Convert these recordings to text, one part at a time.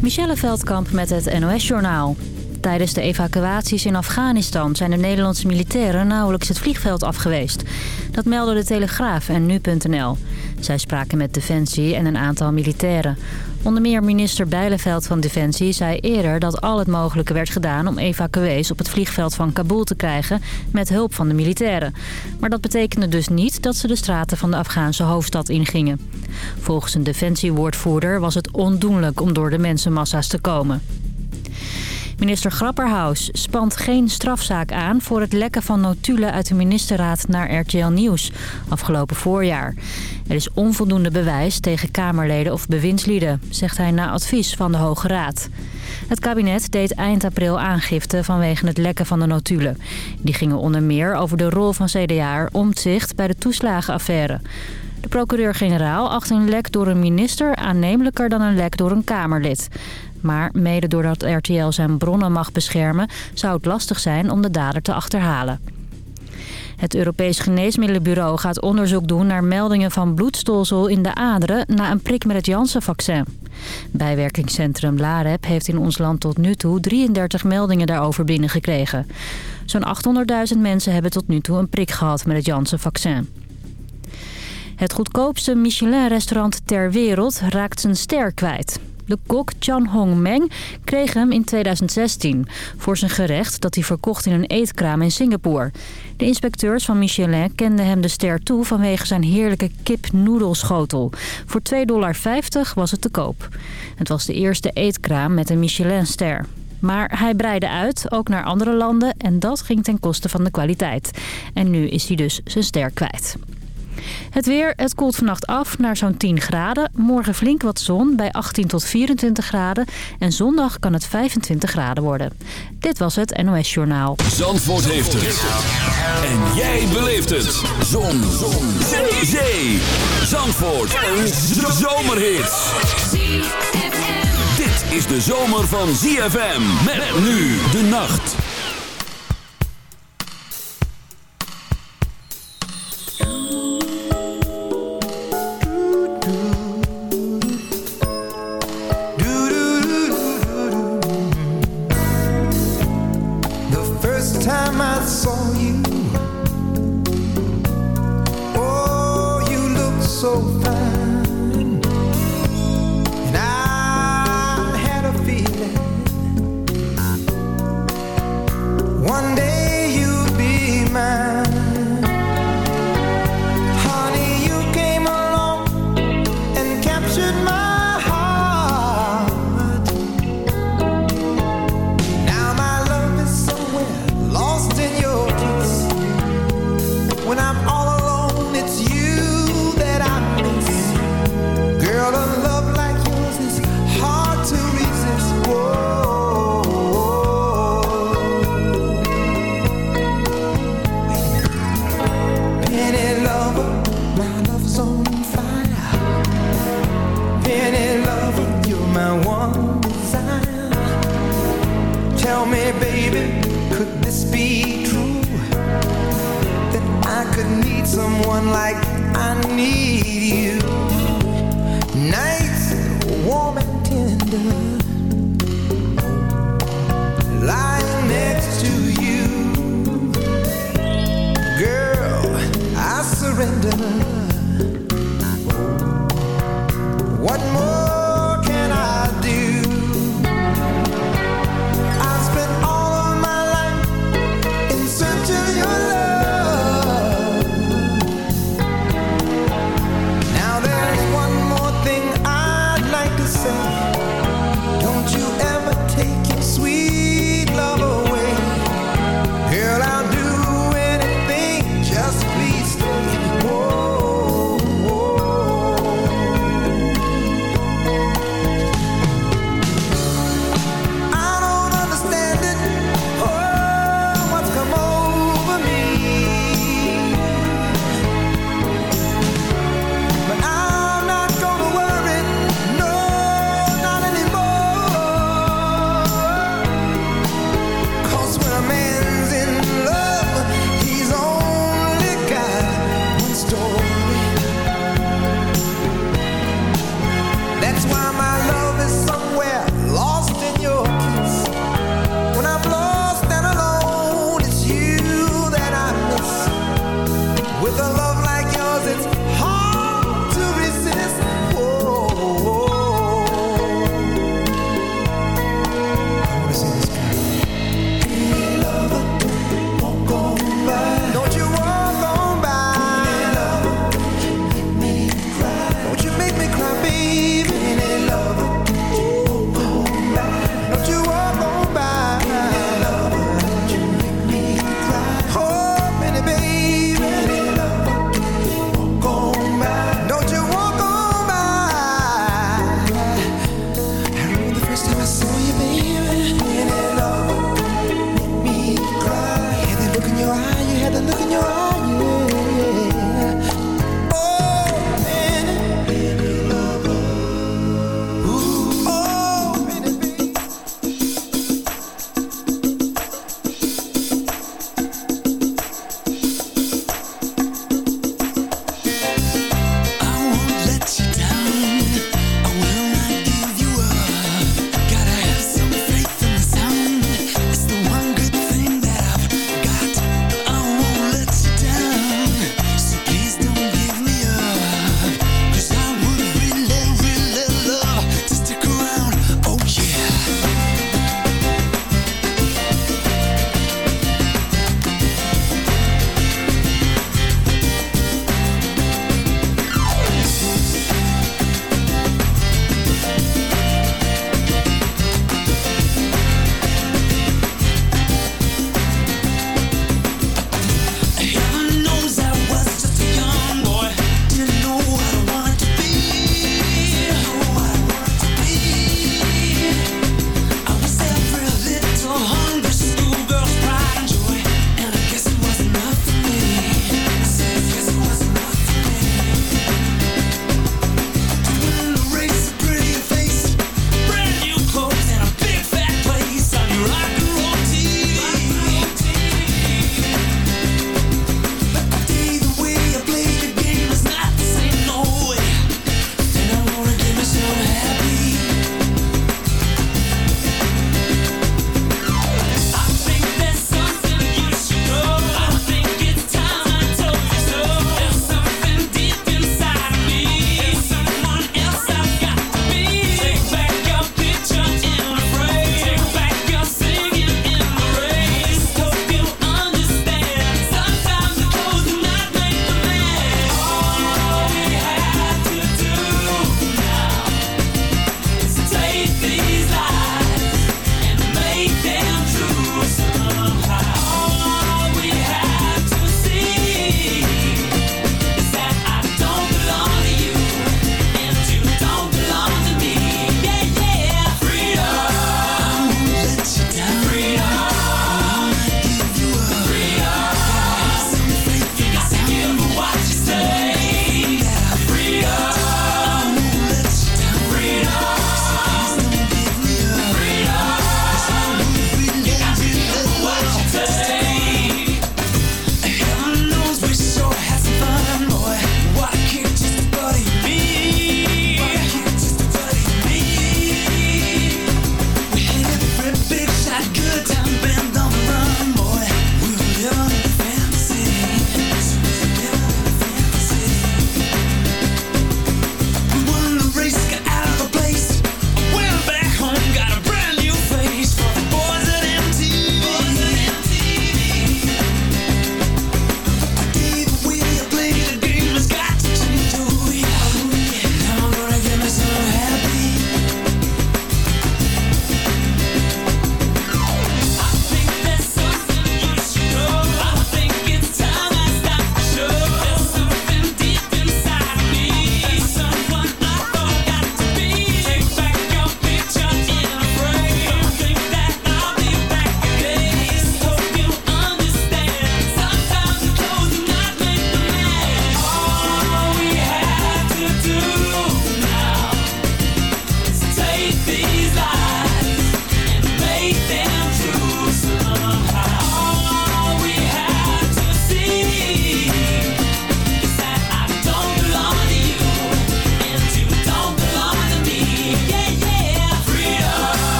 Michelle Veldkamp met het NOS-journaal. Tijdens de evacuaties in Afghanistan zijn de Nederlandse militairen nauwelijks het vliegveld afgeweest. Dat melden de Telegraaf en Nu.nl. Zij spraken met Defensie en een aantal militairen. Onder meer minister Bijleveld van Defensie zei eerder dat al het mogelijke werd gedaan om evacuees op het vliegveld van Kabul te krijgen met hulp van de militairen. Maar dat betekende dus niet dat ze de straten van de Afghaanse hoofdstad ingingen. Volgens een defensiewoordvoerder was het ondoenlijk om door de mensenmassa's te komen. Minister Grapperhaus spant geen strafzaak aan voor het lekken van notulen uit de ministerraad naar RTL Nieuws afgelopen voorjaar. Er is onvoldoende bewijs tegen Kamerleden of bewindslieden, zegt hij na advies van de Hoge Raad. Het kabinet deed eind april aangifte vanwege het lekken van de notulen. Die gingen onder meer over de rol van CDA Omtzigt bij de toeslagenaffaire. De procureur-generaal acht een lek door een minister aannemelijker dan een lek door een Kamerlid. Maar mede doordat RTL zijn bronnen mag beschermen... zou het lastig zijn om de dader te achterhalen. Het Europees Geneesmiddelenbureau gaat onderzoek doen naar meldingen van bloedstolsel in de aderen na een prik met het Janssen-vaccin. Bijwerkingscentrum LAREP heeft in ons land tot nu toe 33 meldingen daarover binnengekregen. Zo'n 800.000 mensen hebben tot nu toe een prik gehad met het Janssen-vaccin. Het goedkoopste Michelin-restaurant ter wereld raakt zijn ster kwijt. De kok Chan Hong Meng kreeg hem in 2016 voor zijn gerecht dat hij verkocht in een eetkraam in Singapore. De inspecteurs van Michelin kenden hem de ster toe vanwege zijn heerlijke kip-noedelschotel. Voor 2,50 dollar was het te koop. Het was de eerste eetkraam met een Michelin-ster. Maar hij breidde uit, ook naar andere landen, en dat ging ten koste van de kwaliteit. En nu is hij dus zijn ster kwijt. Het weer, het koelt vannacht af naar zo'n 10 graden. Morgen flink wat zon bij 18 tot 24 graden. En zondag kan het 25 graden worden. Dit was het NOS Journaal. Zandvoort heeft het. En jij beleeft het. Zon. zon. Zee. Zee. Zandvoort. Een zomerhit. Dit is de zomer van ZFM. Met nu de nacht.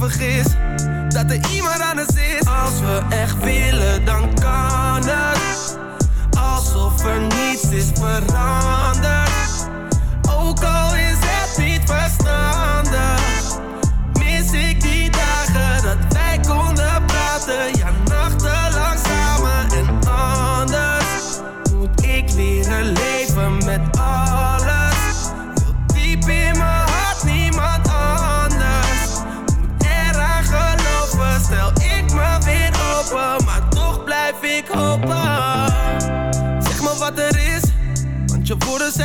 Vergis. Dat er iemand anders is. Als we echt willen, dan kan het. Alsof er niets is veranderd. Ook al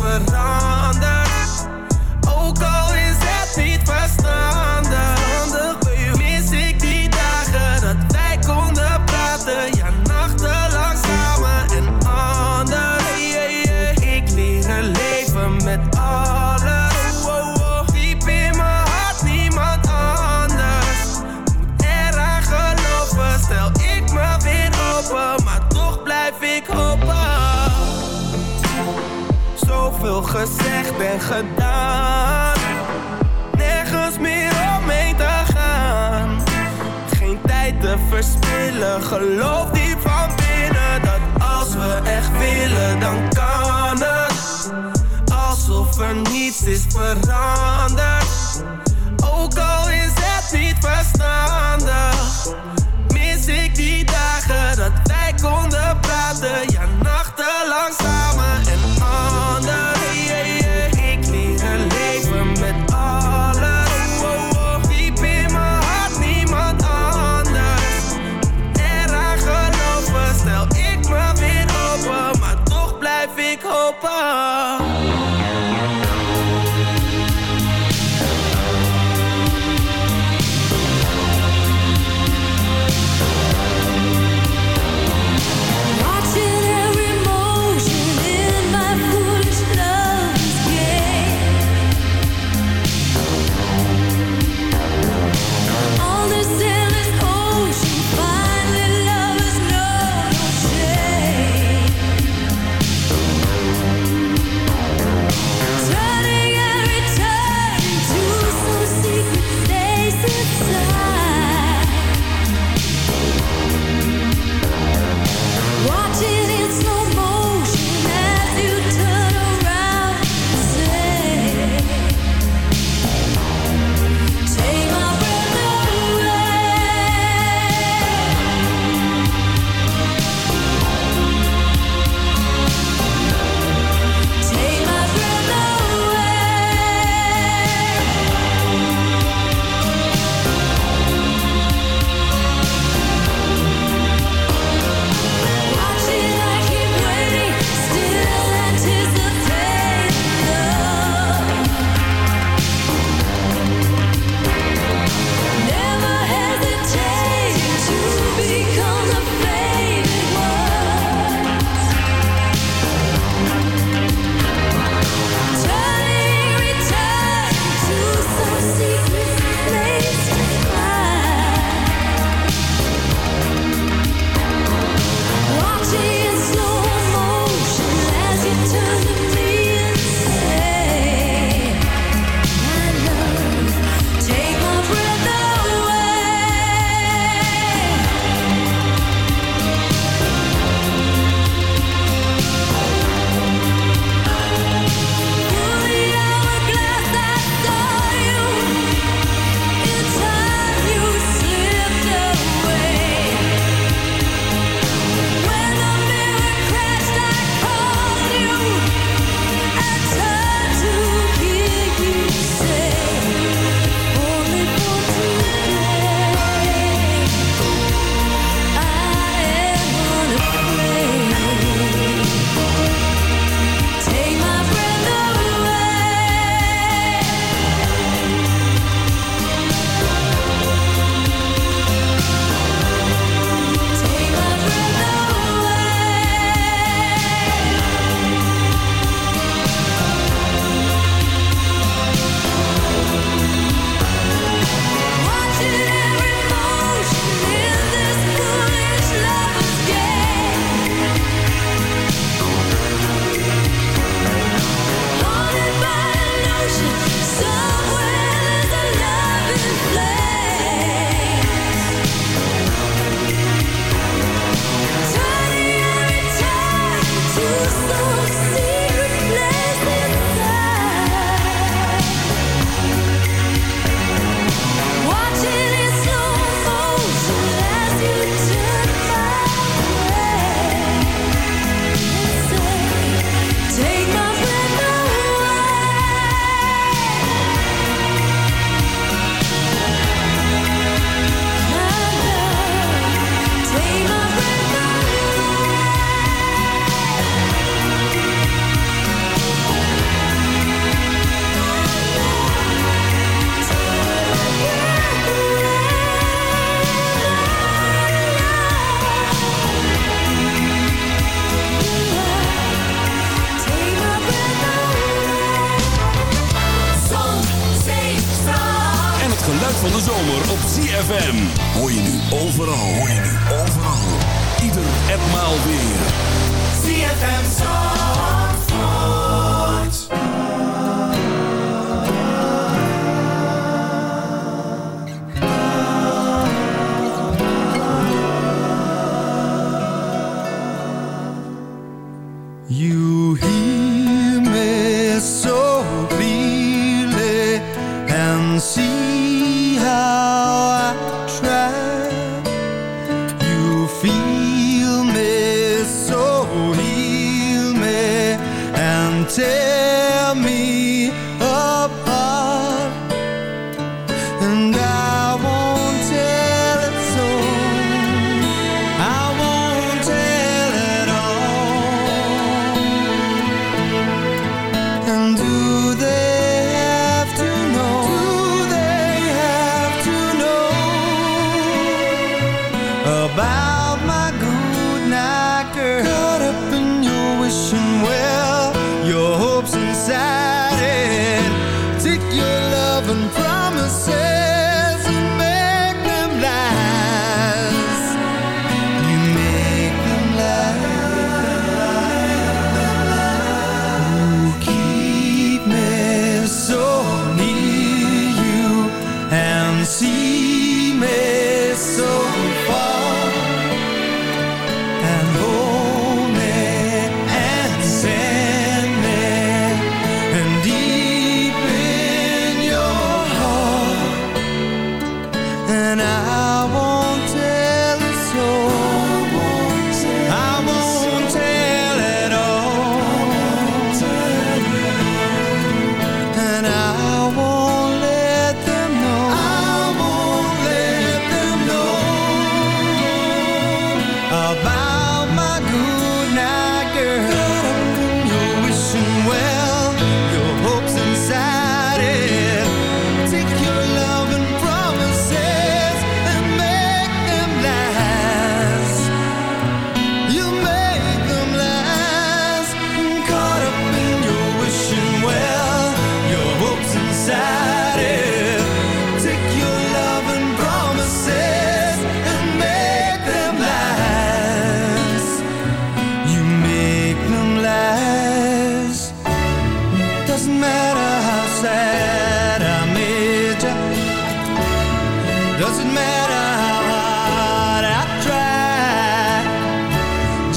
Alsof er niets is geloof diep van binnen dat als we echt willen, dan kan het. Alsof er niets is veranderd. Ook al is het niet verstandig, mis ik die dagen dat wij konden praten.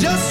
just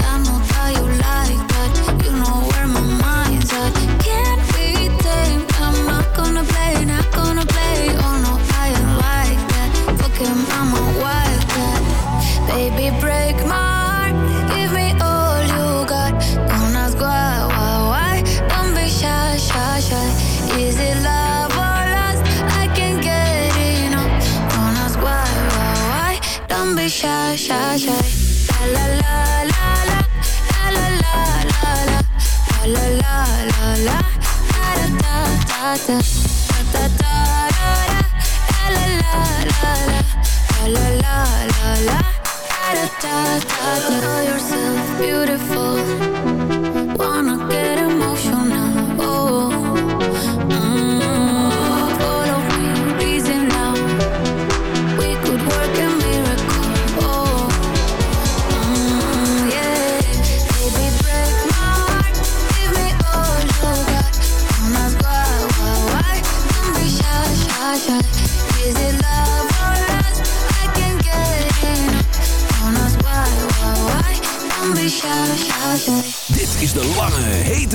myself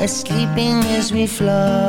as sleeping as we fly.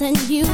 and you